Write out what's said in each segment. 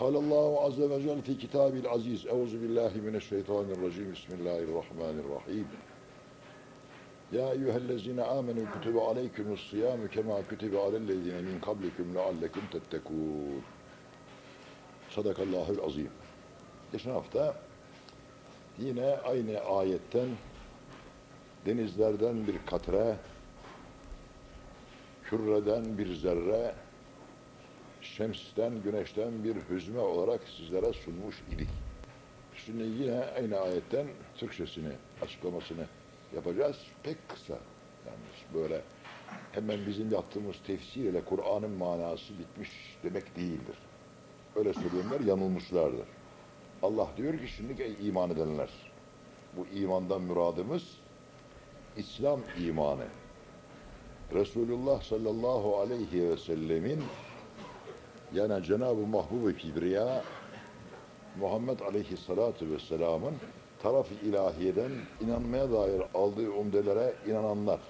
Allahu azze ve celle fi kitabil aziz. Euzu billahi mineşşeytanirracim. Bismillahirrahmanirrahim. Ya eyyühellezine amenu kütübe aleykumus siyamu kema kütübe alellezine min kablikum leallekum tettekûn. Sadakallahul azim. Geçen hafta yine aynı ayetten denizlerden bir katre, kürreden bir zerre, şemsten, güneşten bir hüzme olarak sizlere sunmuş idik. Şimdi yine aynı ayetten Türkçesini, açıklamasını yapacağız. Pek kısa. Yani böyle hemen bizim yaptığımız tefsir ile Kur'an'ın manası bitmiş demek değildir. Öyle söyleyenler yanılmışlardır. Allah diyor ki şimdi ey iman edenler. Bu imandan müradımız İslam imanı. Resulullah sallallahu aleyhi ve sellemin yani Cenab-ı Mahbub-i Kibriya Muhammed aleyhissalatu vesselamın taraf-ı ilahiyeden inanmaya dair aldığı umdelere inananlar.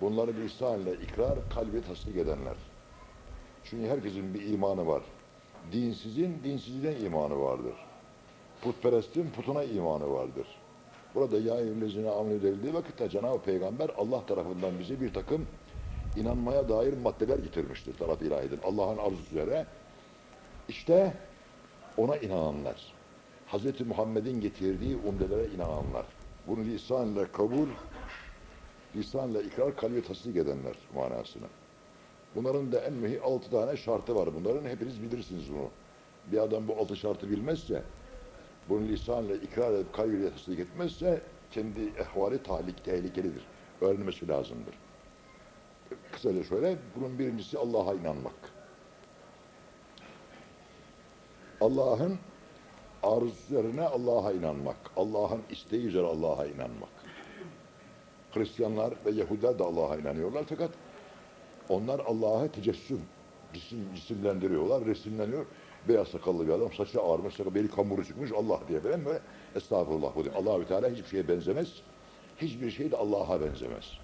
Bunları lisanla ikrar, kalbi tasdik edenler. Çünkü herkesin bir imanı var. Dinsizin dinsizliğine imanı vardır. Putperestin putuna imanı vardır. Burada ya evlezine amel edildiği vakitte Cenab-ı Peygamber Allah tarafından bize bir takım inanmaya dair maddeler getirmiştir taraf ilahiden. Allah'ın arzusu üzere. İşte ona inananlar. Hz. Muhammed'in getirdiği umdelere inananlar. Bunu lisanla kabul, lisanla ikrar, kalbi tasdik edenler manasını. Bunların da en mühim altı tane şartı var. Bunların hepiniz bilirsiniz bunu. Bir adam bu altı şartı bilmezse, bunu lisanla ikrar edip kalbiyle tasdik etmezse, kendi ehvali tahlik, tehlikelidir. Öğrenmesi lazımdır. Kısaca şöyle, bunun birincisi Allah'a inanmak. Allah'ın arzularına Allah'a inanmak. Allah'ın isteği üzere Allah'a inanmak. Hristiyanlar ve Yahudiler de Allah'a inanıyorlar fakat onlar Allah'a tecessüm, cisim, cisimlendiriyorlar, resimleniyor. Beyaz sakallı bir adam, saçı ağarmış, sakalı, beli kamuru çıkmış, Allah diye falan böyle estağfurullah diyor. allah Teala hiçbir şeye benzemez. Hiçbir şey de Allah'a benzemez.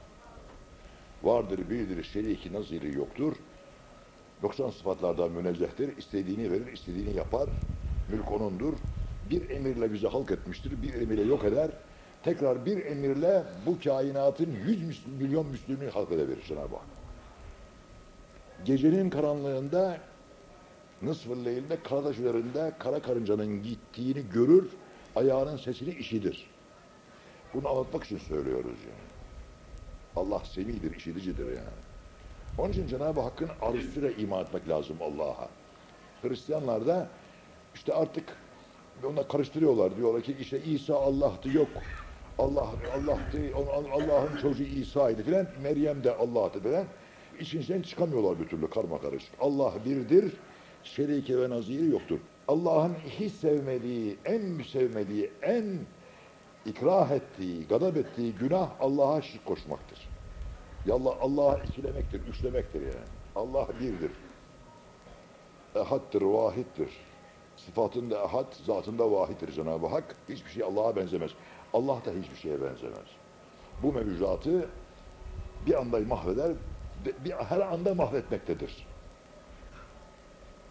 Vardır, birdir, şeriki, naziri yoktur. 90 sıfatlardan münezzehtir. İstediğini verir, istediğini yapar. Mülk onundur. Bir emirle bizi halk etmiştir, bir emirle yok eder. Tekrar bir emirle bu kainatın 100 milyon Müslümini halk edebilir Cenab-ı Hak. Gecenin karanlığında nısf-ı leylde karadaş üzerinde kara karıncanın gittiğini görür, ayağının sesini işidir. Bunu anlatmak için söylüyoruz yani. Allah semidir, işiticidir yani. Onun için Cenab-ı Hakk'ın arzusuyla iman etmek lazım Allah'a. Hristiyanlar da işte artık onlar karıştırıyorlar. Diyorlar ki işte İsa Allah'tı yok. Allah Allah'tı, Allah'ın çocuğu İsa'ydı filan. Meryem de Allah'tı filan. İçin sen çıkamıyorlar bir türlü karma karışık. Allah birdir, şerike ve naziri yoktur. Allah'ın hiç sevmediği, en sevmediği, en ikrah ettiği, gadap ettiği günah Allah'a şirk koşmaktır. Yallah Allah'a ikilemektir, üçlemektir yani. Allah birdir. Ehaddir, vahittir. Sıfatında ehad, zatında vahittir Cenab-ı Hak. Hiçbir şey Allah'a benzemez. Allah da hiçbir şeye benzemez. Bu mevcudatı bir anda mahveder, bir, her anda mahvetmektedir.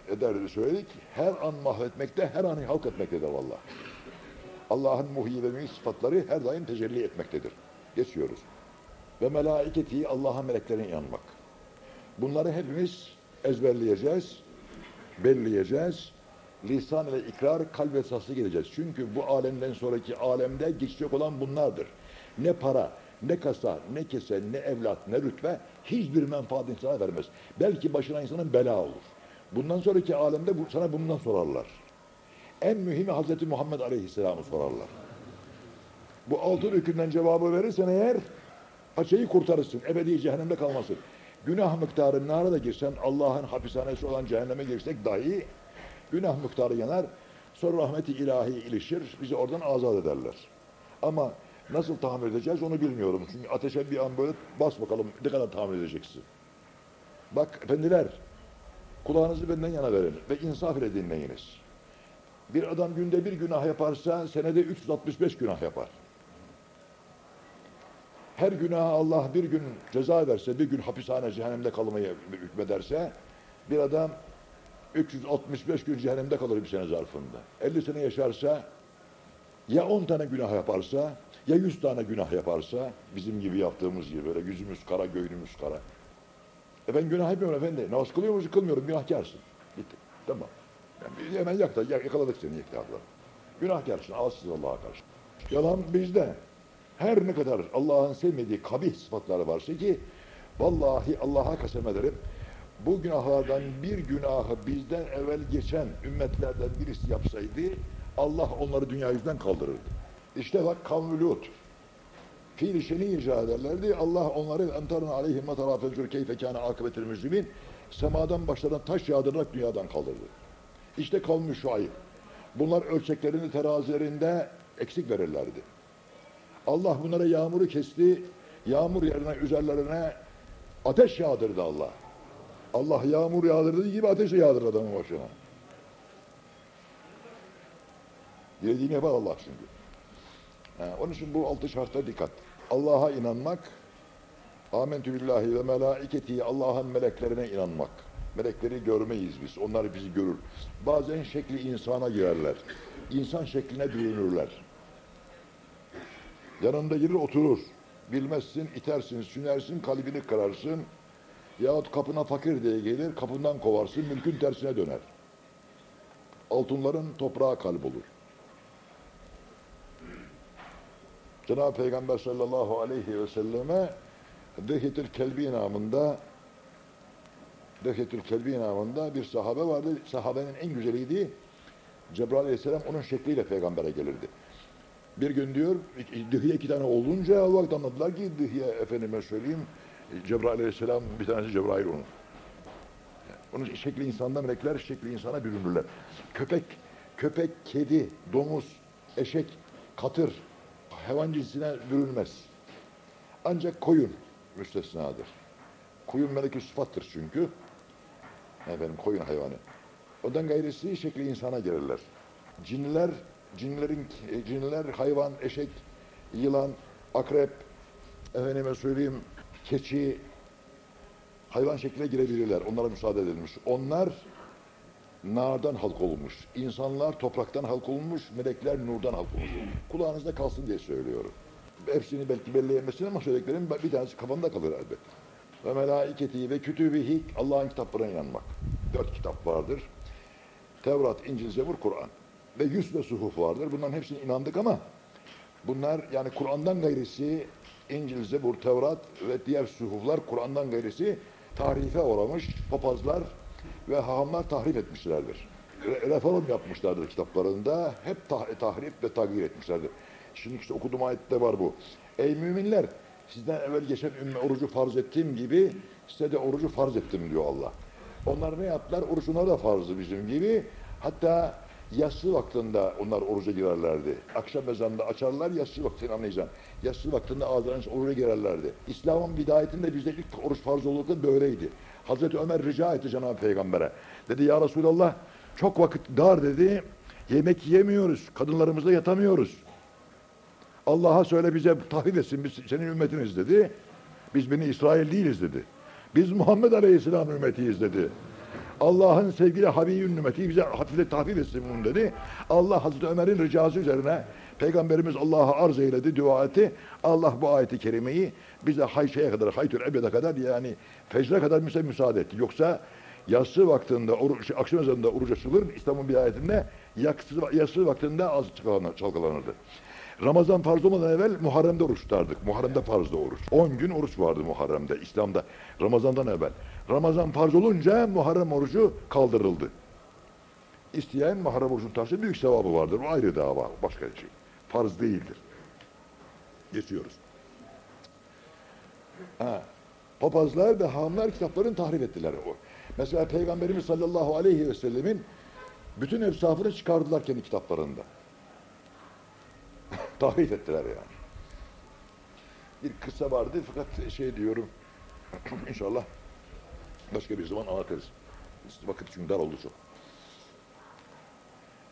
Ederleri söyledik, her an mahvetmekte, her an halk etmektedir vallahi. Allah'ın muhyi ve mühyi sıfatları her daim tecelli etmektedir. Geçiyoruz. Ve melaiketi Allah'a meleklerine inanmak. Bunları hepimiz ezberleyeceğiz, belleyeceğiz. Lisan ile ikrar, kalp esaslı geleceğiz. Çünkü bu alemden sonraki alemde geçecek olan bunlardır. Ne para, ne kasa, ne kese, ne evlat, ne rütbe hiçbir menfaat insana vermez. Belki başına insanın bela olur. Bundan sonraki alemde sana bundan sorarlar. En mühimi Hazreti Muhammed Aleyhisselam'ı sorarlar. Bu altın hükümden cevabı verirsen eğer paçayı kurtarırsın. Ebedi cehennemde kalmasın. Günah miktarı nara da girsen Allah'ın hapishanesi olan cehenneme girsek dahi günah miktarı yanar. Sonra rahmeti ilahi ilişir. Bizi oradan azat ederler. Ama nasıl tahammül edeceğiz onu bilmiyorum. Çünkü ateşe bir an böyle bas bakalım ne kadar tahammül edeceksin. Bak efendiler kulağınızı benden yana verin ve insaf ile dinleyiniz. Bir adam günde bir günah yaparsa senede 365 günah yapar. Her günaha Allah bir gün ceza verse, bir gün hapishane cehennemde kalmayı hükmederse bir adam 365 gün cehennemde kalır bir sene zarfında. 50 sene yaşarsa ya 10 tane günah yaparsa ya 100 tane günah yaparsa bizim gibi yaptığımız gibi böyle yüzümüz kara göğnümüz kara. E ben günah yapmıyorum efendi. Namaz kılıyor musun? Kılmıyorum. Günahkarsın. Bitti. Tamam. Yani hemen yak da, yakaladık seni yakaladık. Günahkarsın. Ağızsız Allah'a karşı. Yalan bizde. Her ne kadar Allah'ın sevmediği kabih sıfatları varsa ki vallahi Allah'a kasem ederim bu günahlardan bir günahı bizden evvel geçen ümmetlerden birisi yapsaydı Allah onları dünya yüzünden kaldırırdı. İşte bak kavm-ü Lut. Fiil-i şeni icra ederlerdi. Allah onları emtarın aleyhim matarafezür keyfe kâne akıbetil müzlimin semadan başlarına taş yağdırarak dünyadan kaldırdı. İşte kavm-ü Şuayb. Bunlar ölçeklerini terazilerinde eksik verirlerdi. Allah bunlara yağmuru kesti. Yağmur yerine üzerlerine ateş yağdırdı Allah. Allah yağmur yağdırdığı gibi ateş de yağdırır adamın başına. Dilediğini yapar Allah çünkü. Ha, onun için bu altı şartta dikkat. Allah'a inanmak, amentü billahi ve melaiketi Allah'ın meleklerine inanmak. Melekleri görmeyiz biz, onlar bizi görür. Bazen şekli insana girerler. İnsan şekline bürünürler. Yanında girir oturur. Bilmezsin, itersin, sünersin, kalbini kırarsın. Yahut kapına fakir diye gelir, kapından kovarsın, mülkün tersine döner. Altınların toprağa kalp olur. Cenab-ı Peygamber sallallahu aleyhi ve selleme Dehiyetül Kelbi namında Dehiyetül Kelbi namında bir sahabe vardı. Sahabenin en güzeliydi. Cebrail aleyhisselam onun şekliyle peygambere gelirdi. Bir gün diyor, Dihiye iki tane olunca Allah anladılar ki Dihiye efendime söyleyeyim, Cebrail aleyhisselam bir tanesi Cebrail onun. Onun şekli insandan melekler şekli insana bürünürler. Köpek, köpek, kedi, domuz, eşek, katır, hayvan cinsine bürünmez. Ancak koyun müstesnadır. Koyun meleki sıfattır çünkü. Efendim koyun hayvanı. Odan gayrisi şekli insana girerler. Cinler, cinlerin cinler hayvan, eşek, yılan, akrep, efendime söyleyeyim keçi, hayvan şekline girebilirler. Onlara müsaade edilmiş. Onlar nardan halk olmuş. İnsanlar topraktan halk olmuş, melekler nurdan halk olmuş. Kulağınızda kalsın diye söylüyorum. Hepsini belki belleyemesin ama söylediklerim bir tanesi kafamda kalır elbette. Ve melaiketi ve kütübihi Allah'ın kitaplarına inanmak. Dört kitap vardır. Tevrat, İncil, Zebur, Kur'an. Ve yüz ve suhuf vardır. Bunların hepsine inandık ama bunlar yani Kur'an'dan gayrisi İncil, Zebur, Tevrat ve diğer suhuflar Kur'an'dan gayrisi tarife uğramış papazlar ve hahamlar tahrif etmişlerdir. Re reform yapmışlardır kitaplarında. Hep tah tahrif ve tagir etmişlerdir. Şimdi işte okuduğum ayette var bu. Ey müminler sizden evvel geçen ümme orucu farz ettiğim gibi size de orucu farz ettim diyor Allah. Onlar ne yaptılar? Oruç da farzdı bizim gibi. Hatta yatsı vaktinde onlar oruca girerlerdi. Akşam ezanında açarlar, yatsı vaktini anlayacağım. Yatsı vaktinde ağzından oruca girerlerdi. İslam'ın bidayetinde bizde ilk oruç farz olduğu böyleydi. Hazreti Ömer rica etti Cenab-ı Peygamber'e. Dedi ya Resulallah çok vakit dar dedi. Yemek yemiyoruz. Kadınlarımızla yatamıyoruz. Allah'a söyle bize tahvil etsin. Biz senin ümmetiniz dedi. Biz beni İsrail değiliz dedi. Biz Muhammed Aleyhisselam ümmetiyiz dedi. Allah'ın sevgili Habib'in ümmeti bize hafifle tahvil etsin bunu dedi. Allah Hazreti Ömer'in ricası üzerine Peygamberimiz Allah'a arz eyledi, dua etti. Allah bu ayeti kerimeyi bize hayşeye kadar, haytül ebede kadar yani fecre kadar bize müsaade etti. Yoksa yatsı vaktinde, akşam ezanında oruç açılır. İslam'ın bidayetinde yatsı, yatsı vaktinde az çalkalanırdı. Ramazan farz olmadan evvel Muharrem'de oruç tutardık. Muharrem'de farzdı oruç. 10 gün oruç vardı Muharrem'de, İslam'da. Ramazan'dan evvel. Ramazan farz olunca Muharrem orucu kaldırıldı. İsteyen Muharrem orucunu tutarsa büyük sevabı vardır. O ayrı dava, başka bir şey. Farz değildir. Geçiyoruz. Ha. Papazlar ve hamlar kitapların tahrif ettiler o. Mesela Peygamberimiz sallallahu aleyhi ve sellemin bütün efsafını çıkardılar kendi kitaplarında. Tahrif ettiler yani. Bir kısa vardı fakat şey diyorum inşallah başka bir zaman anlatırız. Vakit çünkü dar oldu çok.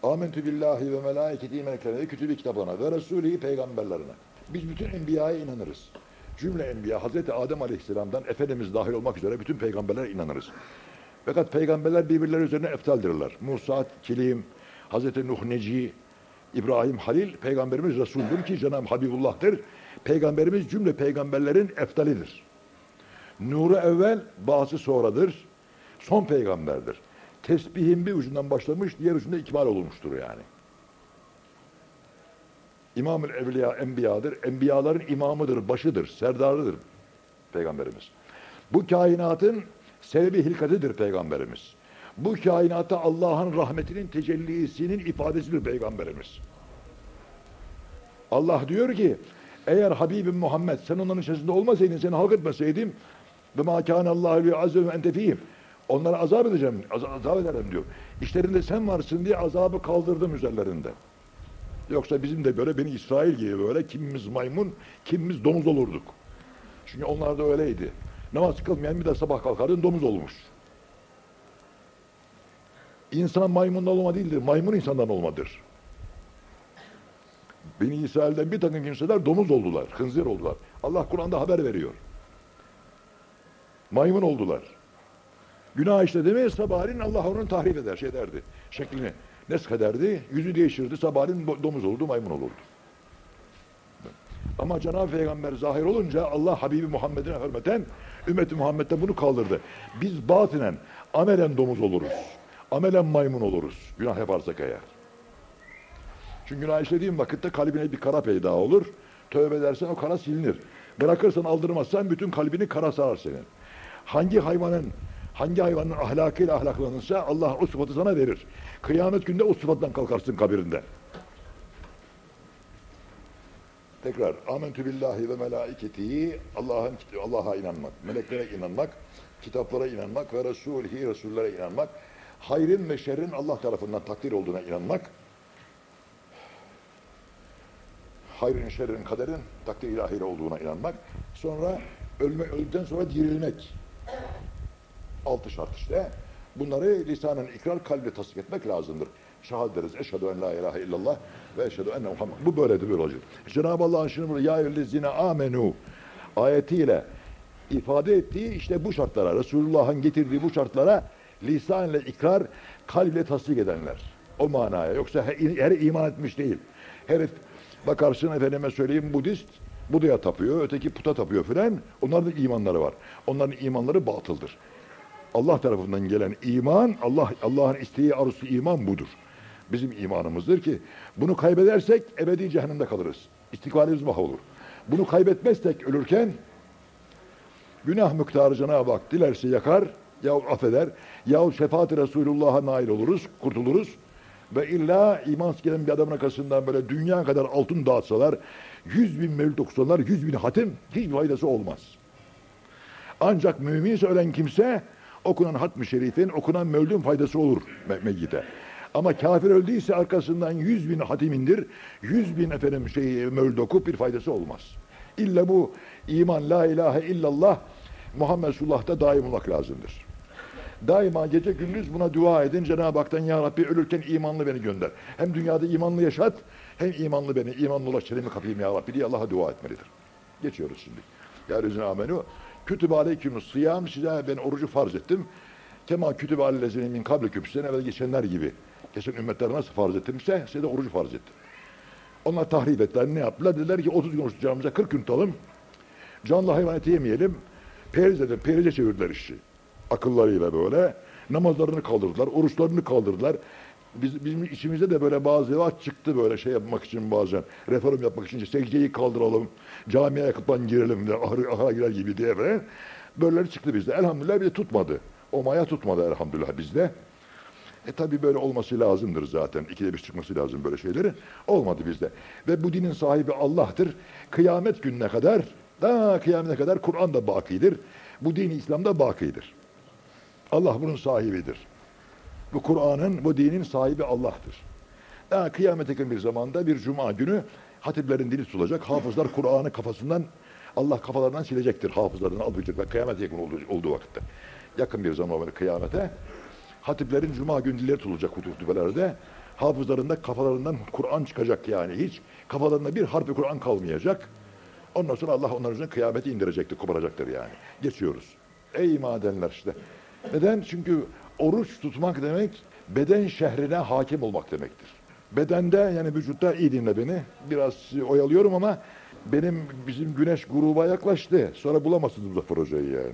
Amentü billahi ve melaiketi meleklerine ve kütübü kitabına ve Resulü peygamberlerine. Biz bütün enbiyaya inanırız. Cümle enbiya Hazreti Adem Aleyhisselam'dan Efendimiz dahil olmak üzere bütün peygamberlere inanırız. Fakat peygamberler birbirleri üzerine eftaldirler. Musa, Kelim, Hazreti Nuh Neci, İbrahim Halil, peygamberimiz Resul'dür ki Cenab-ı Habibullah'tır. Peygamberimiz cümle peygamberlerin eftalidir. Nuru evvel, bazı sonradır. Son peygamberdir. Tesbihin bir ucundan başlamış, diğer ucunda ikmal olmuştur yani. İmamül Evliya Enbiya'dır. Enbiyaların imamıdır, başıdır, serdarıdır Peygamberimiz. Bu kainatın sebebi hilkatidir Peygamberimiz. Bu kainata Allah'ın rahmetinin tecellisinin ifadesidir Peygamberimiz. Allah diyor ki eğer Habibim Muhammed sen onların içerisinde olmasaydın seni halk etmeseydim ve ma kâne Allahu li azze ve ente. Onlara azap edeceğim, az- azap ederim diyor. İşlerinde sen varsın diye azabı kaldırdım üzerlerinde. Yoksa bizim de böyle beni İsrail gibi böyle kimimiz maymun, kimimiz domuz olurduk. Çünkü onlar da öyleydi. Namaz kılmayan bir de sabah kalkardın domuz olmuş. İnsan maymundan olma değildir, maymun insandan olmadır. Beni İsrail'den bir takım kimseler domuz oldular, hınzir oldular. Allah Kur'an'da haber veriyor. Maymun oldular. Günah işledi mi sabahleyin Allah onu tahrip eder, şey derdi. Şeklini nesk ederdi, yüzü değişirdi, sabahleyin domuz olurdu, maymun olurdu. Ama Cenab-ı Peygamber zahir olunca Allah Habibi Muhammed'ine hürmeten ümmeti Muhammed'den bunu kaldırdı. Biz batinen amelen domuz oluruz. Amelen maymun oluruz. Günah yaparsak eğer. Çünkü günah işlediğin vakitte kalbine bir kara peyda olur. Tövbe edersen o kara silinir. Bırakırsan aldırmazsan bütün kalbini kara sarar senin. Hangi hayvanın hangi hayvanın ahlakıyla ahlaklanırsa Allah o sıfatı sana verir. Kıyamet günde o sıfattan kalkarsın kabirinde. Tekrar amentü billahi ve melaiketihi Allah'ın Allah'a inanmak, meleklere inanmak, kitaplara inanmak ve resulhi resullere inanmak, hayrın ve şerrin Allah tarafından takdir olduğuna inanmak, hayrın, şerrin, kaderin takdir ilahiyle olduğuna inanmak, sonra ölme, öldükten sonra dirilmek. Altı şart işte. Bunları lisanın ikrar kalple tasdik etmek lazımdır. Şahad deriz. Eşhedü en la ilahe illallah ve eşhedü enne Muhammed. Bu böyledir böyle olacak. Cenab-ı Allah'ın şimdi burada ya amenu ayetiyle ifade ettiği işte bu şartlara, Resulullah'ın getirdiği bu şartlara lisan ile ikrar, kalple tasdik edenler. O manaya. Yoksa her, her iman etmiş değil. Herif bakarsın efendime söyleyeyim Budist, Buda'ya tapıyor, öteki puta tapıyor filan. Onların da imanları var. Onların imanları batıldır. Allah tarafından gelen iman, Allah Allah'ın isteği, arzusu iman budur. Bizim imanımızdır ki bunu kaybedersek ebedi cehennemde kalırız. İstikbalimiz mahvolur. Bunu kaybetmezsek ölürken günah miktarı Cenab-ı Hak dilerse yakar yahut affeder yahut şefaat-i Resulullah'a nail oluruz, kurtuluruz. Ve illa imansız gelen bir adamın arkasından böyle dünya kadar altın dağıtsalar, yüz bin mevlüt okusalar, yüz bin hatim hiçbir faydası olmaz. Ancak müminse ölen kimse okunan hatm-ı şerifin, okunan mevlüdün faydası olur me-. Ama kafir öldüyse arkasından yüz bin hatim indir, yüz bin efendim şey mevlüd okup bir faydası olmaz. İlla bu iman la ilahe illallah Muhammed Resulullah'ta daim olmak lazımdır. Daima gece gündüz buna dua edin. Cenab-ı Hak'tan ya Rabbi ölürken imanlı beni gönder. Hem dünyada imanlı yaşat hem imanlı beni, imanlı ulaştırayım kapayım ya Rabbi diye Allah'a dua etmelidir. Geçiyoruz şimdi. Ya Rezine amenu. Kütübe aleykümüs sıyam. Size ben orucu farz ettim. Kema kütübe alellezine min kabli küpsen evvel geçenler gibi. Geçen ümmetler nasıl farz ettimse size de orucu farz ettim. Onlar tahrip ettiler. Ne yaptılar? Dediler ki 30 gün oruç tutacağımıza 40 gün tutalım. Canlı hayvan eti yemeyelim. Periz dedim. Perize çevirdiler işi. Akıllarıyla böyle. Namazlarını kaldırdılar. Oruçlarını kaldırdılar. Biz, bizim içimizde de böyle bazı vaat çıktı böyle şey yapmak için bazen. Reform yapmak için secdeyi kaldıralım. Camiye yakıptan girelim de ahıra, ahıra girer gibi diye falan. Böyleleri çıktı bizde. Elhamdülillah bir de tutmadı. O maya tutmadı elhamdülillah bizde. E tabi böyle olması lazımdır zaten. İkide bir çıkması lazım böyle şeylerin. Olmadı bizde. Ve bu dinin sahibi Allah'tır. Kıyamet gününe kadar, daha kıyamete kadar Kur'an da bakidir. Bu din İslam da bakidir. Allah bunun sahibidir. Bu Kur'an'ın, bu dinin sahibi Allah'tır. Daha kıyamete yakın bir zamanda bir cuma günü hatiplerin dili tutulacak. Hafızlar Kur'an'ı kafasından Allah kafalarından silecektir. Hafızlarını alacak ve kıyamet yakın olduğu, olduğu vakitte. Yakın bir zaman kıyamete. Hatiplerin cuma günü dilleri tutulacak hutubelerde. Hafızlarında kafalarından Kur'an çıkacak yani. Hiç kafalarında bir harfi Kur'an kalmayacak. Ondan sonra Allah onların üzerine kıyameti indirecektir, koparacaktır yani. Geçiyoruz. Ey madenler işte. Neden? Çünkü oruç tutmak demek beden şehrine hakim olmak demektir. Bedende yani vücutta iyi dinle beni. Biraz oyalıyorum ama benim bizim güneş gruba yaklaştı. Sonra bulamazsınız Muzaffer Hoca'yı yani.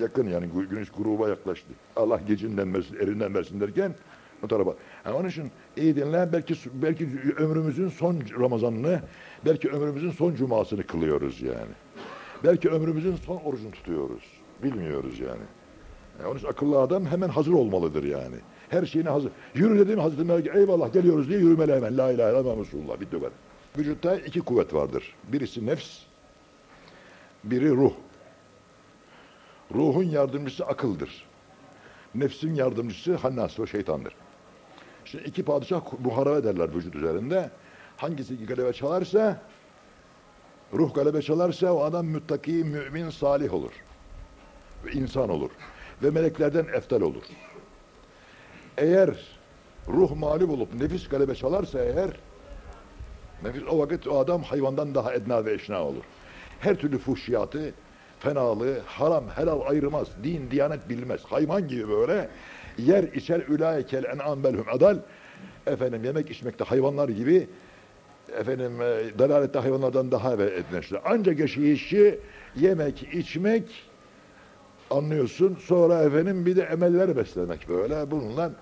Yakın yani gü- güneş gruba yaklaştı. Allah gecinden versin, erinden versin derken o tarafa. Yani onun için iyi dinle belki belki ömrümüzün son Ramazanını, belki ömrümüzün son cumasını kılıyoruz yani. Belki ömrümüzün son orucunu tutuyoruz. Bilmiyoruz yani. yani onun için akıllı adam hemen hazır olmalıdır yani. Her şeyine hazır. Yürü dedim Hazreti Melek eyvallah geliyoruz diye yürümeli hemen. La ilahe illallah Resulullah. Bitti ben. Vücutta iki kuvvet vardır. Birisi nefs, biri ruh. Ruhun yardımcısı akıldır. Nefsin yardımcısı hannas ve şeytandır. Şimdi iki padişah buhara ederler vücut üzerinde. Hangisi galebe çalarsa, ruh galebe çalarsa o adam müttaki, mümin, salih olur. Ve insan olur. Ve meleklerden eftal olur. Eğer ruh mağlup olup nefis galebe çalarsa eğer, nefis o vakit o adam hayvandan daha edna ve eşna olur. Her türlü fuhşiyatı, fenalığı, haram, helal ayırmaz. Din, diyanet bilmez. Hayvan gibi böyle yer içer ülâikel en'am belhum adal. Efendim yemek içmekte hayvanlar gibi efendim e, dalalette hayvanlardan daha ve etneşler. Ancak yaşayışı yemek, içmek anlıyorsun. Sonra efendim bir de emeller beslemek böyle. Bununla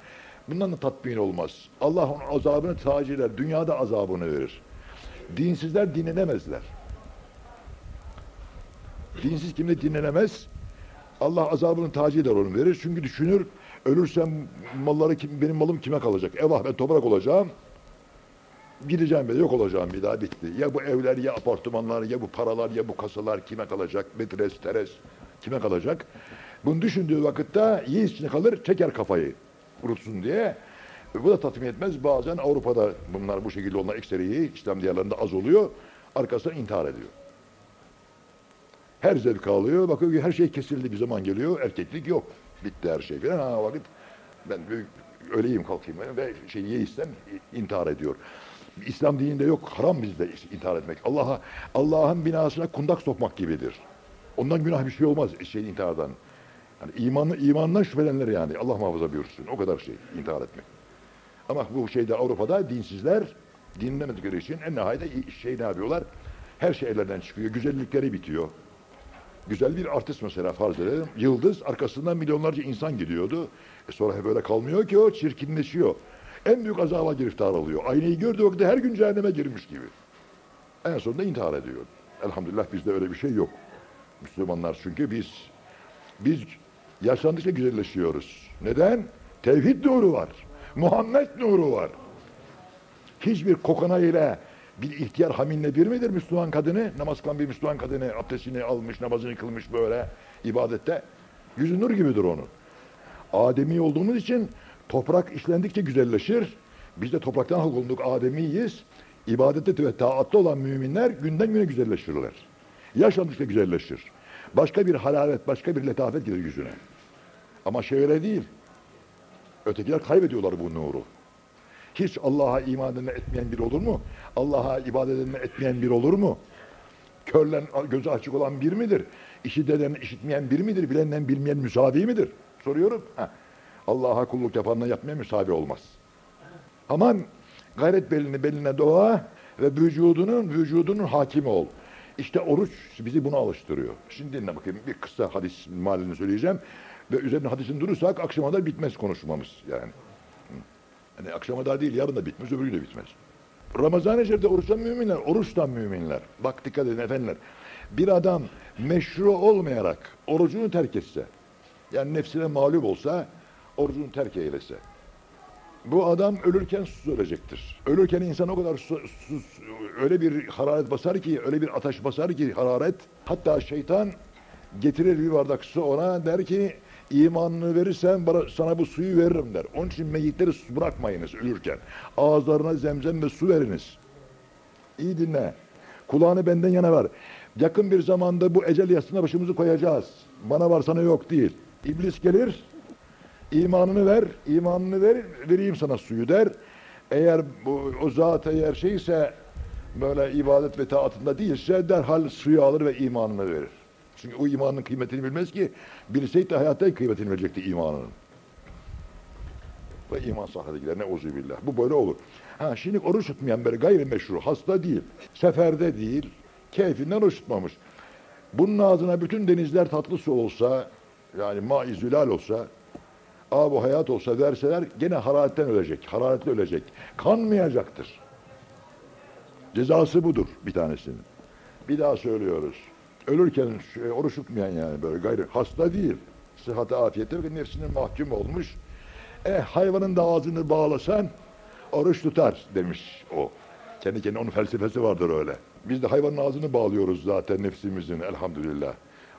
bundan da tatmin olmaz. Allah onun azabını taciler. Dünyada azabını verir. Dinsizler dinlenemezler. Dinsiz kimde dinlenemez? Allah azabını taci eder onu verir. Çünkü düşünür ölürsem malları kim, benim malım kime kalacak? Evah ben toprak olacağım. Gideceğim de yok olacağım bir daha bitti. Ya bu evler ya apartmanlar ya bu paralar ya bu kasalar kime kalacak? Metres, teres kime kalacak? Bunu düşündüğü vakitte yiğit içine kalır çeker kafayı unutsun diye. Bu da tatmin etmez. Bazen Avrupa'da bunlar bu şekilde olan ekseriyi İslam diyarlarında az oluyor. Arkasından intihar ediyor. Her zevk alıyor. Bakıyor ki her şey kesildi bir zaman geliyor. Erkeklik yok. Bitti her şey falan. Ha vakit ben öleyim kalkayım ve şey yeistem intihar ediyor. İslam dininde yok. Haram bizde intihar etmek. Allah'a Allah'ın binasına kundak sokmak gibidir. Ondan günah bir şey olmaz şey intihardan. Yani imanlı, imandan şüphelenir yani. Allah muhafaza buyursun. O kadar şey intihar etmek. Ama bu şeyde Avrupa'da dinsizler dinlemedikleri için en nihayet şey ne yapıyorlar? Her şey ellerinden çıkıyor. Güzellikleri bitiyor. Güzel bir artist mesela farz edelim. Yıldız arkasından milyonlarca insan gidiyordu. E sonra böyle kalmıyor ki o çirkinleşiyor. En büyük azaba giriftar oluyor. Aynayı gördüğü vakitte her gün cehenneme girmiş gibi. En sonunda intihar ediyor. Elhamdülillah bizde öyle bir şey yok. Müslümanlar çünkü biz biz yaşlandıkça güzelleşiyoruz. Neden? Tevhid nuru var. Muhammed nuru var. Hiçbir kokona ile bir ihtiyar haminle bir midir Müslüman kadını? Namaz kılan bir Müslüman kadını abdestini almış, namazını kılmış böyle ibadette. Yüzü nur gibidir onun. Ademi olduğumuz için toprak işlendikçe güzelleşir. Biz de topraktan halk olduk, Ademiyiz. İbadette ve taatta olan müminler günden güne güzelleşirler. Yaşlandıkça güzelleşir. Başka bir halalet, başka bir letafet gelir yüzüne. Ama şey öyle değil. Ötekiler kaybediyorlar bu nuru. Hiç Allah'a iman eden etmeyen bir olur mu? Allah'a ibadet eden etmeyen bir olur mu? Körlen gözü açık olan bir midir? İşiteden işitmeyen bir midir? Bilenden bilmeyen müsavi midir? Soruyorum. Allah'a kulluk yapanla yapmayan müsavi olmaz. Aman gayret beline beline doğa ve vücudunun vücudunun hakimi ol. İşte oruç bizi buna alıştırıyor. Şimdi dinle bakayım bir kısa hadis malini söyleyeceğim. Ve üzerine hadisin durursak akşama da bitmez konuşmamız yani. Yani akşama da değil yarın da bitmez öbürü de bitmez. Ramazan-ı Şerif'te oruçtan müminler, oruçtan müminler. Bak dikkat edin efendiler. Bir adam meşru olmayarak orucunu terk etse, yani nefsine mağlup olsa, orucunu terk eylese. Bu adam ölürken sus ölecektir. Ölürken insan o kadar sus, sus, öyle bir hararet basar ki, öyle bir ateş basar ki hararet. Hatta şeytan getirir bir bardak su ona der ki imanını verirsen bana, sana bu suyu veririm der. Onun için meyyitleri su bırakmayınız ölürken. Ağızlarına zemzem ve su veriniz. İyi dinle. Kulağını benden yana ver. Yakın bir zamanda bu ecel yastığına başımızı koyacağız. Bana var sana yok değil. İblis gelir, imanını ver, imanını ver, vereyim sana suyu der. Eğer bu, o zat eğer şeyse böyle ibadet ve taatında değilse derhal suyu alır ve imanını verir. Çünkü o imanın kıymetini bilmez ki. Bilseydi hayatta kıymetini verecekti imanının. Ve iman sahadekilerine uzu billah. Bu böyle olur. Ha şimdi oruç tutmayan böyle gayrimeşru, hasta değil, seferde değil, keyfinden oruç tutmamış. Bunun ağzına bütün denizler tatlı su olsa, yani ma-i zülal olsa, ab hayat olsa verseler gene hararetten ölecek, hararetle ölecek. Kanmayacaktır. Cezası budur bir tanesinin. Bir daha söylüyoruz. Ölürken şu- oruç tutmayan yani böyle gayri hasta değil. Sıhhate afiyette ve nefsine mahkum olmuş. E hayvanın da ağzını bağlasan oruç tutar demiş o. Kendi kendine onun felsefesi vardır öyle. Biz de hayvanın ağzını bağlıyoruz zaten nefsimizin elhamdülillah.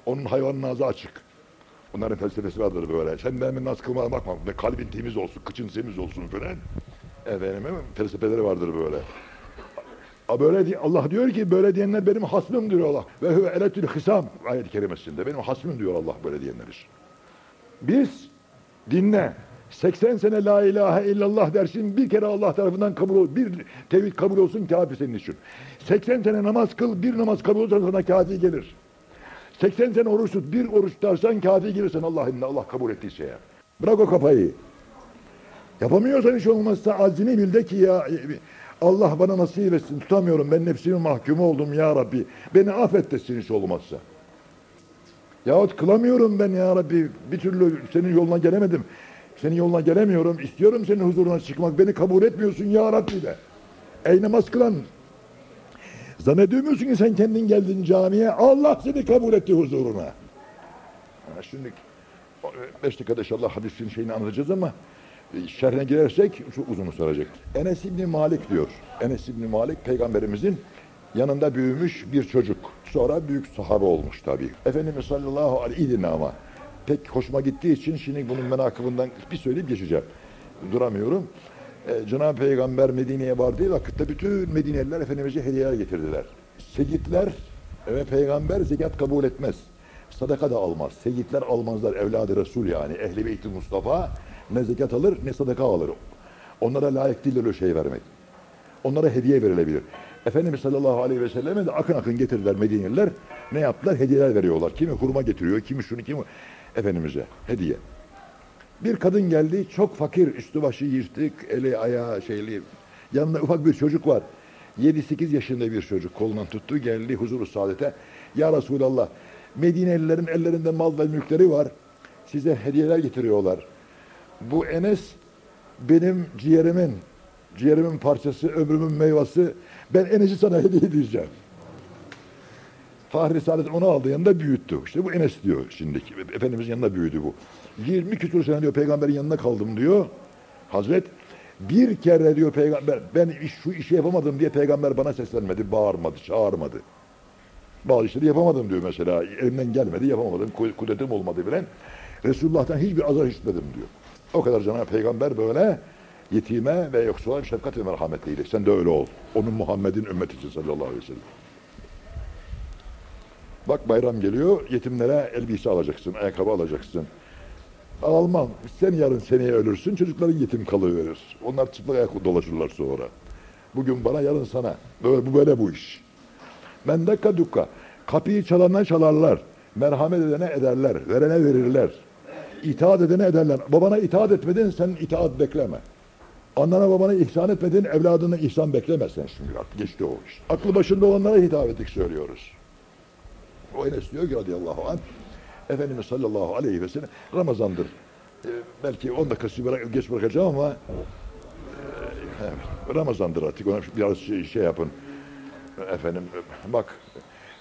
Onun hayvanın ağzı açık. Onların felsefesi vardır böyle. Sen benim naz kılmaya bakma. Kalbin temiz olsun, kıçın temiz olsun falan. Efendim felsefeleri vardır böyle. Böyle Allah diyor ki böyle diyenler benim hasmım diyor Allah. Ve huve eletül hisam ayet-i kerimesinde. Benim hasmım diyor Allah böyle diyenler için. Biz dinle 80 sene la ilahe illallah dersin bir kere Allah tarafından kabul ol, bir tevhid kabul olsun kafi senin için. 80 sene namaz kıl bir namaz kabul olursa sana kafi gelir. 80 sene oruç tut bir oruç tutarsan kafi gelirsen Allah'ın Allah kabul ettiyse ya. Bırak o kafayı. Yapamıyorsan hiç olmazsa azini bil de ki ya Allah bana nasip etsin tutamıyorum ben nefsimin mahkumu oldum ya Rabbi. Beni affet desin hiç olmazsa. Yahut kılamıyorum ben ya Rabbi bir türlü senin yoluna gelemedim. Senin yoluna gelemiyorum. istiyorum senin huzuruna çıkmak. Beni kabul etmiyorsun ya Rabbi de. Ey namaz kılan. Zannediyor ki sen kendin geldin camiye. Allah seni kabul etti huzuruna. Ha, şimdi beş dakikada inşallah hadisin şeyini anlatacağız ama şerhine girersek çok uzun sürecek. Enes İbni Malik diyor. Enes İbni Malik peygamberimizin yanında büyümüş bir çocuk. Sonra büyük sahabe olmuş tabii. Efendimiz sallallahu aleyhi ama pek hoşuma gittiği için şimdi bunun menakıbından bir söyleyip geçeceğim. Duramıyorum. Ee, Cenab-ı Peygamber Medine'ye vardığı vakitte bütün Medineliler Efendimiz'e hediyeler getirdiler. Seyitler ve Peygamber zekat kabul etmez. Sadaka da almaz. Seyitler almazlar. Evladı Resul yani. Ehli Beyt-i Mustafa ne zekat alır ne sadaka alır. Onlara layık değildir öyle şey vermek. Onlara hediye verilebilir. Efendimiz sallallahu aleyhi ve selleme de akın akın getirdiler Medineliler. Ne yaptılar? Hediyeler veriyorlar. Kimi hurma getiriyor, kimi şunu, kimi Efendimiz'e hediye. Bir kadın geldi, çok fakir, üstü başı yırtık, eli ayağı şeyli. Yanında ufak bir çocuk var. 7-8 yaşında bir çocuk kolundan tuttu, geldi huzuru saadete. Ya Resulallah, Medinelilerin ellerinde mal ve mülkleri var. Size hediyeler getiriyorlar. Bu Enes benim ciğerimin, ciğerimin parçası, ömrümün meyvesi. Ben Enes'i sana hediye edeceğim. Fahri Saadet onu aldı yanında büyüttü. İşte bu Enes diyor şimdiki. Efendimizin yanında büyüdü bu. 20 küsur sene diyor peygamberin yanında kaldım diyor. Hazret bir kere diyor peygamber ben şu işi yapamadım diye peygamber bana seslenmedi, bağırmadı, çağırmadı. Bazı işleri yapamadım diyor mesela. Elimden gelmedi, yapamadım, ku- kudretim olmadı bilen. Resulullah'tan hiçbir azar işitmedim diyor. O kadar Cenab-ı Peygamber böyle yetime ve yoksula şefkat ve merhametliydi. Sen de öyle ol. Onun Muhammed'in ümmeti için sallallahu aleyhi ve sellem. Bak bayram geliyor, yetimlere elbise alacaksın, ayakkabı alacaksın. Almam, sen yarın seneye ölürsün, çocukların yetim kalıverir. Onlar çıplak ayak dolaşırlar sonra. Bugün bana, yarın sana. Böyle, bu böyle bu iş. Mendekka dukka. Kapıyı çalana çalarlar. Merhamet edene ederler. Verene verirler. İtaat edene ederler. Babana itaat etmedin, sen itaat bekleme. Annana babana ihsan etmedin, evladına ihsan beklemezsen şimdi artık geçti o iş. Aklı başında olanlara hitap ettik söylüyoruz. O Enes diyor ki radıyallahu anh, Efendimiz sallallahu aleyhi ve sellem Ramazan'dır. Ee, belki 10 dakikası bırak, geç bırakacağım ama e, Ramazan'dır artık. Ona biraz şey, şey yapın. Efendim bak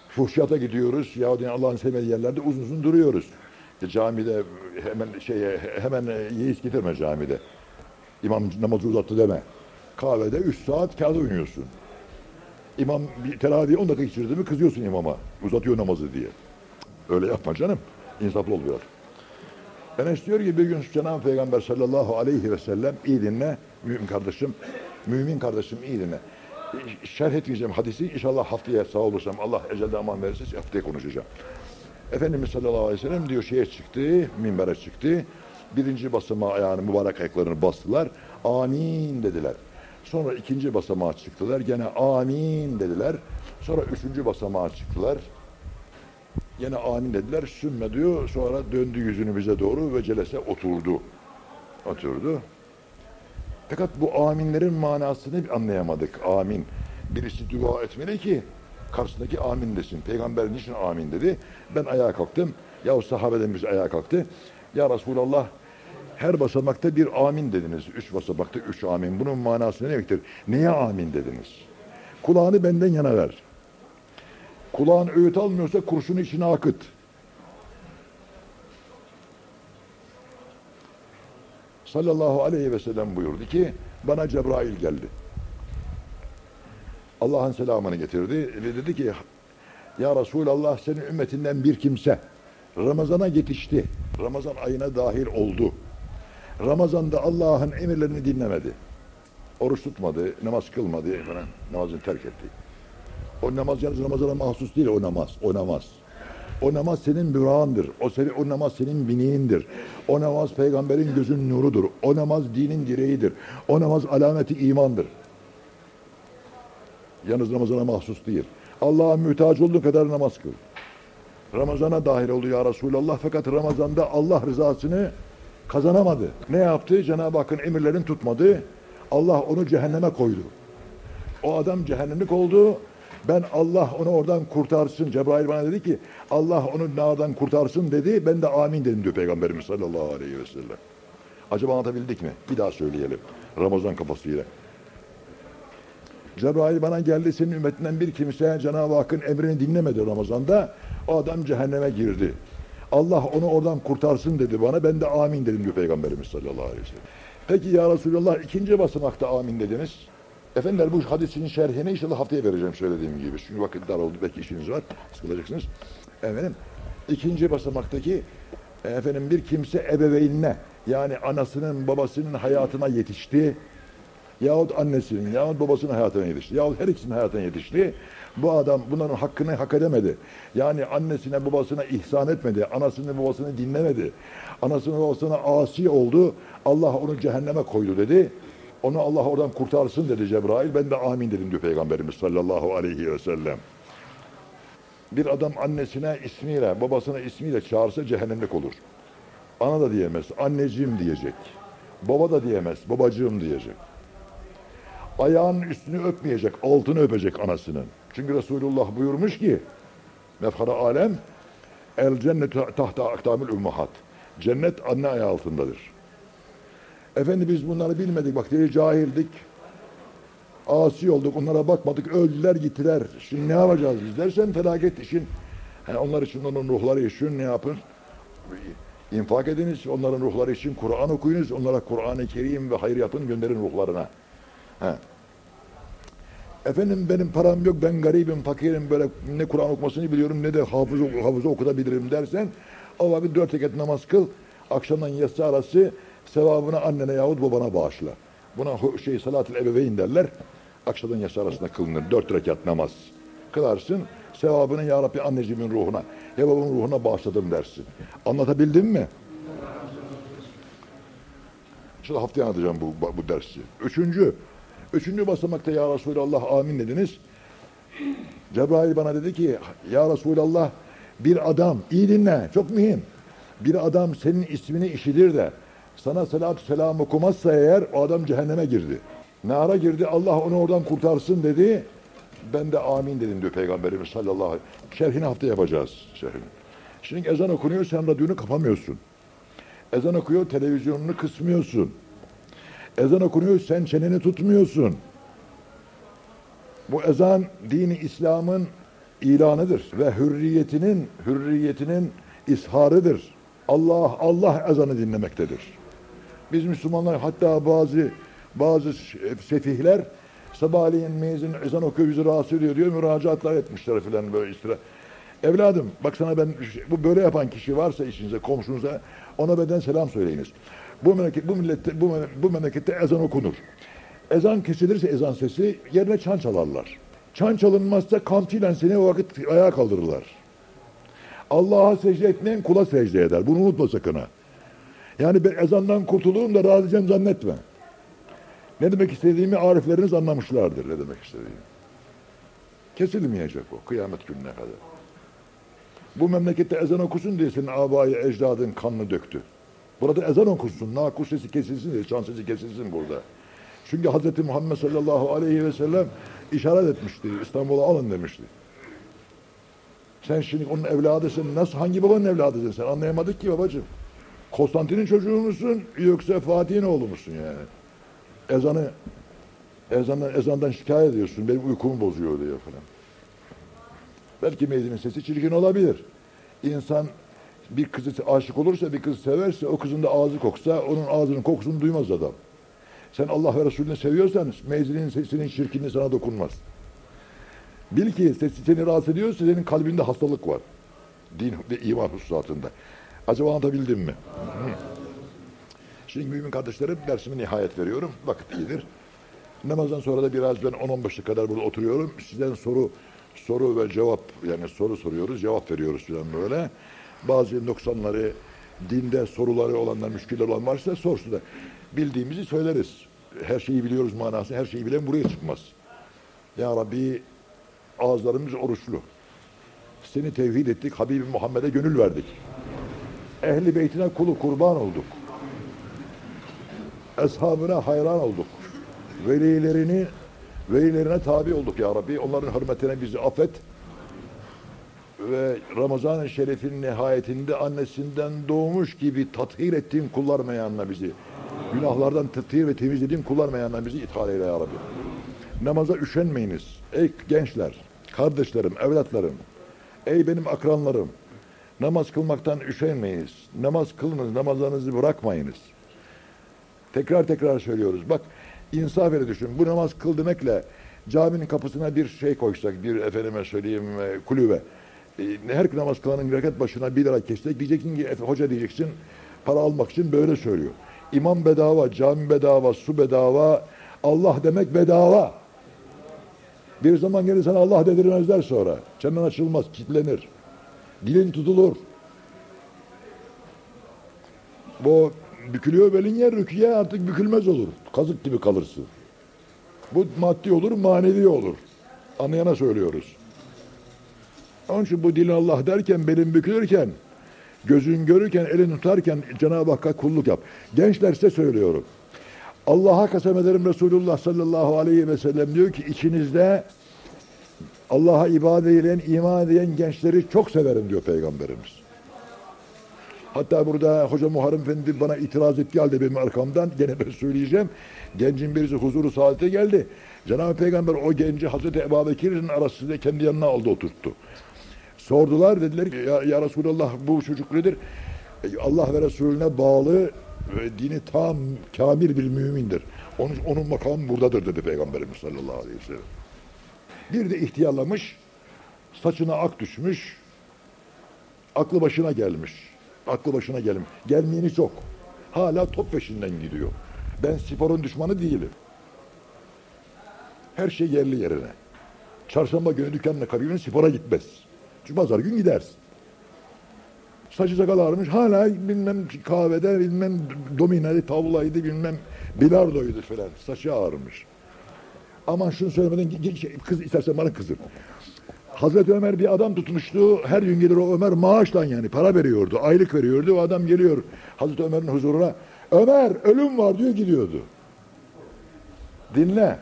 fuhşiyata gidiyoruz. Yahudi Allah'ın sevmediği yerlerde uzun uzun duruyoruz. Camide hemen şeye hemen e, yeis getirme camide. İmam namazı uzattı deme. Kahvede 3 saat kağıt oynuyorsun. İmam bir teravih 10 dakika geçirdi mi kızıyorsun imama. Uzatıyor namazı diye. Öyle yapma canım. İnsaflı ol biraz. Enes diyor ki bir gün Cenab-ı Peygamber sallallahu aleyhi ve sellem iyi dinle mümin kardeşim. Mümin kardeşim iyi dinle. Şerh etmeyeceğim hadisi inşallah haftaya sağ olursam Allah ecelde aman verirse haftaya konuşacağım. Efendimiz sallallahu aleyhi ve sellem diyor şeye çıktı, minbere çıktı. Birinci basamağa ayağını mübarek ayaklarını bastılar. Amin dediler. Sonra ikinci basamağa çıktılar. Gene amin dediler. Sonra üçüncü basamağa çıktılar. Yine amin dediler. Sümme diyor. Sonra döndü yüzünü bize doğru ve celese oturdu. Oturdu. Fakat bu aminlerin manasını anlayamadık. Amin. Birisi dua etmeli ki karşısındaki amin desin. Peygamber niçin amin dedi? Ben ayağa kalktım. Ya sahabeden birisi ayağa kalktı. Ya Resulallah her basamakta bir amin dediniz. Üç basamakta üç amin. Bunun manası ne demektir? Neye amin dediniz? Kulağını benden yana ver. Kulağın öğüt almıyorsa kurşunu içine akıt. Sallallahu aleyhi ve sellem buyurdu ki bana Cebrail geldi. Allah'ın selamını getirdi ve dedi ki Ya Resulallah senin ümmetinden bir kimse Ramazana yetişti. Ramazan ayına dahil oldu. Ramazan'da Allah'ın emirlerini dinlemedi. Oruç tutmadı, namaz kılmadı falan, namazını terk etti. O namaz yalnız Ramazan'a mahsus değil o namaz, o namaz. O namaz senin mürağındır. O, seni, o namaz senin biniğindir. O namaz peygamberin gözün nurudur. O namaz dinin direğidir. O namaz alameti imandır. Yalnız Ramazan'a mahsus değil. Allah'a mütehac olduğu kadar namaz kıl. Ramazan'a dahil oldu ya Resulallah fakat Ramazan'da Allah rızasını kazanamadı. Ne yaptı? Cenab-ı Hakk'ın emirlerini tutmadı. Allah onu cehenneme koydu. O adam cehennemlik oldu. Ben Allah onu oradan kurtarsın. Cebrail bana dedi ki Allah onu nardan kurtarsın dedi. Ben de amin dedim diyor Peygamberimiz sallallahu aleyhi ve sellem. Acaba anlatabildik mi? Bir daha söyleyelim. Ramazan kafasıyla. Cebrail bana geldi senin ümmetinden bir kimse Cenab-ı Hakk'ın emrini dinlemedi Ramazan'da. O adam cehenneme girdi. Allah onu oradan kurtarsın dedi bana. Ben de amin dedim diyor Peygamberimiz sallallahu aleyhi ve sellem. Peki ya Resulallah ikinci basamakta amin dediniz. Efendiler bu hadisin şerhini inşallah haftaya vereceğim söylediğim gibi. Çünkü vakit dar oldu belki işiniz var. Sıkılacaksınız. Efendim ikinci basamaktaki efendim bir kimse ebeveynine yani anasının babasının hayatına yetişti yahut annesinin yahut babasının hayatına yetişti yahut her ikisinin hayatına yetişti. Bu adam bunların hakkını hak edemedi. Yani annesine babasına ihsan etmedi. Anasını babasını dinlemedi. Anasını babasına asi oldu. Allah onu cehenneme koydu dedi. Onu Allah oradan kurtarsın dedi Cebrail. Ben de amin dedim diyor Peygamberimiz sallallahu aleyhi ve sellem. Bir adam annesine ismiyle, babasına ismiyle çağırsa cehennemlik olur. Ana da diyemez, anneciğim diyecek. Baba da diyemez, babacığım diyecek. Ayağının üstünü öpmeyecek, altını öpecek anasının. Çünkü Resulullah buyurmuş ki, mefhara alem, el cennet tahta aktamil ummahat. Cennet anne ayağı altındadır. Efendi biz bunları bilmedik bak diye cahildik. Asi olduk, onlara bakmadık, öldüler gittiler. Şimdi ne yapacağız biz dersen felaket işin. Yani onlar için onun ruhları için ne yapın? İnfak ediniz, onların ruhları için Kur'an okuyunuz, onlara Kur'an-ı Kerim ve hayır yapın, gönderin ruhlarına. He. Efendim benim param yok, ben garibim, fakirim, böyle ne Kur'an okumasını biliyorum ne de hafız, hafız okutabilirim dersen, Allah bir dört rekat namaz kıl, akşamdan yatsı arası sevabını annene yahut babana bağışla. Buna şey salat-ı ebeveyn derler. Akşamdan yatsı arasında kılınır. Dört rekat namaz. Kılarsın. Sevabını ya Rabbi anneciğimin ruhuna, ya babamın ruhuna bağışladım dersin. Anlatabildim mi? Şimdi haftaya anlatacağım bu, bu dersi. Üçüncü, üçüncü basamakta ya Resulallah amin dediniz. Cebrail bana dedi ki ya Resulallah bir adam, iyi dinle çok mühim. Bir adam senin ismini işidir de sana salatü selam okumazsa eğer o adam cehenneme girdi. Nara girdi Allah onu oradan kurtarsın dedi. Ben de amin dedim diyor Peygamberimiz sallallahu aleyhi ve sellem. Şerhini hafta yapacağız. Şerhini. Şimdi ezan okunuyor sen radyonu kapamıyorsun. Ezan okuyor televizyonunu kısmıyorsun. Ezan okunuyor sen çeneni tutmuyorsun. Bu ezan dini İslam'ın ilanıdır ve hürriyetinin hürriyetinin isharıdır. Allah Allah ezanı dinlemektedir. Biz Müslümanlar hatta bazı bazı sefihler sabahleyin mezun ezan okuyor bizi rahatsız ediyor diyor müracaatlar etmişler filan böyle istira. Evladım bak sana ben bu böyle yapan kişi varsa işinize komşunuza ona beden selam söyleyiniz. Bu memleket bu millette bu, bu memlekette ezan okunur. Ezan kesilirse ezan sesi yerine çan çalarlar. Çan çalınmazsa kamçıyla seni o vakit ayağa kaldırırlar. Allah'a secde etmeyen kula secde eder. Bunu unutma sakın ha. Yani ben ezandan kurtulurum da razı zannetme. Ne demek istediğimi arifleriniz anlamışlardır ne demek istediğimi. Kesilmeyecek o kıyamet gününe kadar. Bu memlekette ezan okusun diye senin abayı ecdadın kanını döktü. Burada ezan okusun, nakus sesi kesilsin diye, şan sesi kesilsin burada. Çünkü Hz. Muhammed sallallahu aleyhi ve sellem işaret etmişti, İstanbul'a alın demişti. Sen şimdi onun evladısın, nasıl, hangi babanın evladısın sen anlayamadık ki babacığım. Konstantin'in çocuğu musun yoksa Fatih'in oğlu musun yani? Ezanı, ezandan, ezandan şikayet ediyorsun, benim uykumu bozuyor diyor falan. Belki Meydi'nin sesi çirkin olabilir. İnsan bir kızı aşık olursa, bir kızı severse, o kızın da ağzı koksa, onun ağzının kokusunu duymaz adam. Sen Allah ve Resulünü seviyorsan, Meydi'nin sesinin çirkinliği sana dokunmaz. Bil ki sesi seni rahatsız ediyorsa senin kalbinde hastalık var. Din ve iman hususatında. Acaba anlatabildim mi? Şimdi mümin kardeşlerim dersime nihayet veriyorum. Vakit iyidir. Namazdan sonra da biraz ben 10-15 kadar burada oturuyorum. Sizden soru soru ve cevap yani soru soruyoruz, cevap veriyoruz falan böyle. Bazı noksanları, dinde soruları olanlar, müşküller olan varsa sorsun da bildiğimizi söyleriz. Her şeyi biliyoruz manası, her şeyi bilen buraya çıkmaz. Ya Rabbi ağızlarımız oruçlu. Seni tevhid ettik, Habibi Muhammed'e gönül verdik. Ehli beytine kulu kurban olduk. Eshabına hayran olduk. Velilerini velilerine tabi olduk ya Rabbi. Onların hürmetine bizi affet. Ve Ramazan-ı Şerif'in nihayetinde annesinden doğmuş gibi tathir ettiğin kullar meyanına bizi. Günahlardan tathir ve temizlediğin kullar meyanına bizi ithal eyle ya Rabbi. Namaza üşenmeyiniz. Ey gençler, kardeşlerim, evlatlarım. Ey benim akranlarım. Namaz kılmaktan üşenmeyiniz. Namaz kılınız, namazlarınızı bırakmayınız. Tekrar tekrar söylüyoruz. Bak insaf ile düşün. Bu namaz kıl demekle caminin kapısına bir şey koysak, bir efendime söyleyeyim e, kulübe. E, her namaz kılanın rekat başına bir lira kessek diyeceksin ki "Efe, hoca diyeceksin para almak için böyle söylüyor. İmam bedava, cami bedava, su bedava, Allah demek bedava. Bir zaman gelir sana Allah dedirmezler sonra. Çenen açılmaz, kilitlenir. Dilin tutulur. Bu bükülüyor belin yer rüküye artık bükülmez olur. Kazık gibi kalırsın. Bu maddi olur, manevi olur. Anlayana söylüyoruz. Onun için bu dilin Allah derken, belin bükülürken, gözün görürken, elin tutarken Cenab-ı Hakk'a kulluk yap. Gençler size söylüyorum. Allah'a kasem ederim Resulullah sallallahu aleyhi ve sellem diyor ki içinizde Allah'a ibadet eden, iman eden gençleri çok severim diyor Peygamberimiz. Hatta burada Hoca Muharrem Efendi bana itiraz etti halde benim arkamdan gene ben söyleyeceğim. Gencin birisi huzuru saadete geldi. Cenab-ı Peygamber o genci Hazreti Ebu Bekir'in arasında kendi yanına aldı oturttu. Sordular dediler ki ya, ya Resulallah bu çocuk nedir? E, Allah ve Resulüne bağlı ve dini tam kamil bir mümindir. Onun, onun makamı buradadır dedi Peygamberimiz sallallahu aleyhi ve sellem. Bir de ihtiyarlamış, saçına ak düşmüş, aklı başına gelmiş. Aklı başına gelmiş. Gelmeyeni çok. Hala top peşinden gidiyor. Ben sporun düşmanı değilim. Her şey yerli yerine. Çarşamba günü dükkanına kapıyorsun, spora gitmez. Pazar gün gidersin. Saçı sakal ağarmış, hala bilmem kahvede, bilmem dominaydı, tavlaydı, bilmem bilardoydu falan. Saçı ağarmış. Aman şunu söylemeden kız istersen bana kızır. Hazreti Ömer bir adam tutmuştu. Her gün gelir o Ömer maaştan yani para veriyordu. Aylık veriyordu. O adam geliyor Hazreti Ömer'in huzuruna. Ömer ölüm var diyor gidiyordu. Dinle.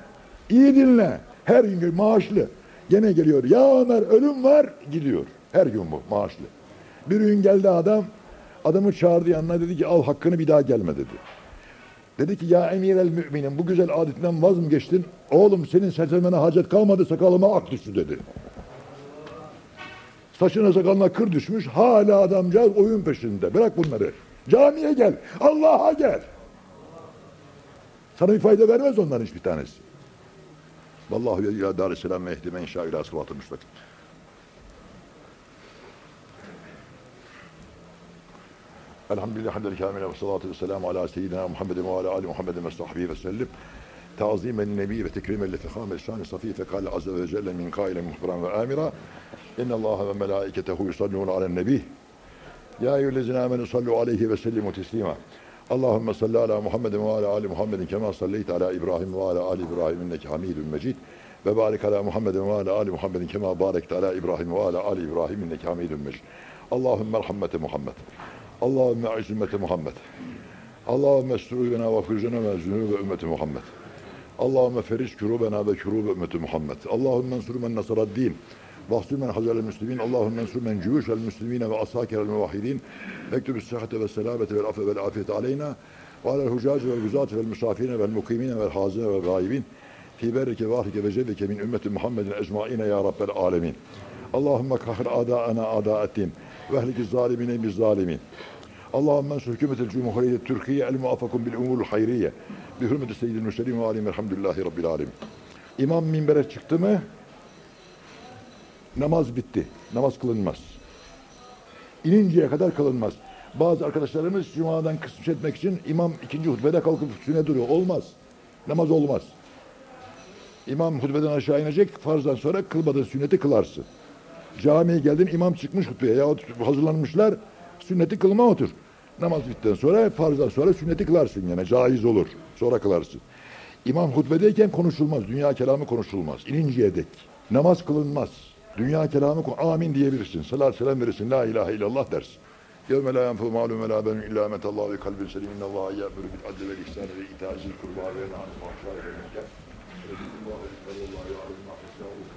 İyi dinle. Her gün maaşlı. Gene geliyor. Ya Ömer ölüm var gidiyor. Her gün bu maaşlı. Bir gün geldi adam. Adamı çağırdı yanına dedi ki al hakkını bir daha gelme dedi. Dedi ki ya emir el müminin bu güzel adetinden vaz mı geçtin? Oğlum senin seçilmene hacet kalmadı sakalıma ak düştü dedi. Saçına sakalına kır düşmüş hala adamcağız oyun peşinde. Bırak bunları. Camiye gel. Allah'a gel. Sana bir fayda vermez onların hiçbir tanesi. والله يهدي إلى دار السلام يهدي من شاء إلى صراط المستقيم الحمد لله حمدا كاملا والصلاة والسلام على سيدنا محمد وعلى آل محمد وصحبه وسلم. تعظيما للنبي وتكريما لفخام الشان الصفي فقال عز وجل من قائلا مخبرا وآمرا إن الله وملائكته يصلون على النبي. يا أيها الذين آمنوا صلوا عليه وسلموا تسليما. Allahümme salli ala Muhammedin ve ala ali Muhammedin kema salleyt ala İbrahim ve ala ali İbrahim inneke hamidun mecid ve barik ala Muhammedin ve ala ali Muhammedin kema barekte ala İbrahim ve ala ali İbrahim inneke hamidun mecid Allahümme rahmete Muhammed. Allahümme aiz ümmeti Muhammed. Allahümme esturubena ve füzena ve zünub ve ümmeti Muhammed. Allahümme feriz kurubena ve kurub ümmeti Muhammed. Allahümme ensur men nasarad din. Vahsur men hazel müslimin. Allahümme ensur men cüvüş el müslimine ve asakir el muvahhidin. Ektübü sıhhate ve selamete vel afe vel afiyete aleyna. Ve alel hucazi vel güzati vel musafirine vel mukimine vel hazine vel gaibin. Fi berrike ve ahlike ve cedike min ümmeti Muhammedin ecmaine ya rabbel alemin. Allahümme kahir adaana adaettin. Ve ehliki zalimine biz zalimin. اللهم انصر حكومة الجمهورية التركية الموافق بالأمور الخيرية بحرمة السيد المرسلين وعليهم الحمد لله رب العالمين İmam minbere çıktı mı namaz bitti. Namaz kılınmaz. İninceye kadar kılınmaz. Bazı arkadaşlarımız Cuma'dan kısmış etmek için imam ikinci hutbede kalkıp süne duruyor. Olmaz. Namaz olmaz. İmam hutbeden aşağı inecek. Farzdan sonra kılmadığın sünneti kılarsın. Camiye geldin imam çıkmış hutbeye yahut hazırlanmışlar sünneti kılma otur. Namaz bittikten sonra farzdan sonra sünneti kılarsın yine caiz olur. Sonra kılarsın. İmam hutbedeyken konuşulmaz. Dünya kelamı konuşulmaz. İninceye dek. Namaz kılınmaz. Dünya kelamı ko- amin diyebilirsin. Salat selam verirsin. La ilahe illallah dersin. يَوْمَ لَا يَنْفُوا مَالٌ وَلَا بَنٌ إِلَّا مَتَ اللّٰهُ بِقَلْبٍ سَلِيمٍ إِنَّ اللّٰهَ يَأْمُرُ بِالْعَدْلِ وَالْإِحْسَانِ وَإِيتَاءِ ذِي الْقُرْبَى وَيَنْهَى عَنِ الْفَحْشَاءِ وَالْمُنكَرِ وَيَزِيدُ اللّٰهَ رِزْقَهُ وَاللّٰهُ يَعْلَمُ مَا تَشَاءُونَ